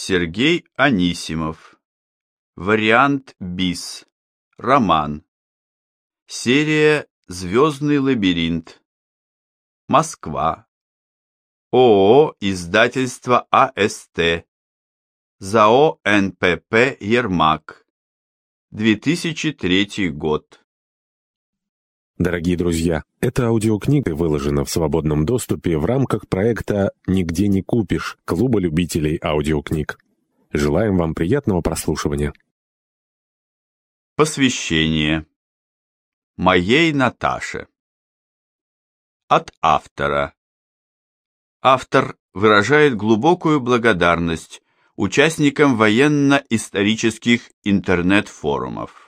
Сергей Анисимов. Вариант БИС. Роман. Серия «Звездный лабиринт». Москва. ООО «Издательство АСТ». ЗАО НПП «Ермак». 2003 год. Дорогие друзья, эта аудиокнига выложена в свободном доступе в рамках проекта «Нигде не купишь» Клуба любителей аудиокниг. Желаем вам приятного прослушивания. Посвящение. Моей Наташе. От автора. Автор выражает глубокую благодарность участникам военно-исторических интернет-форумов.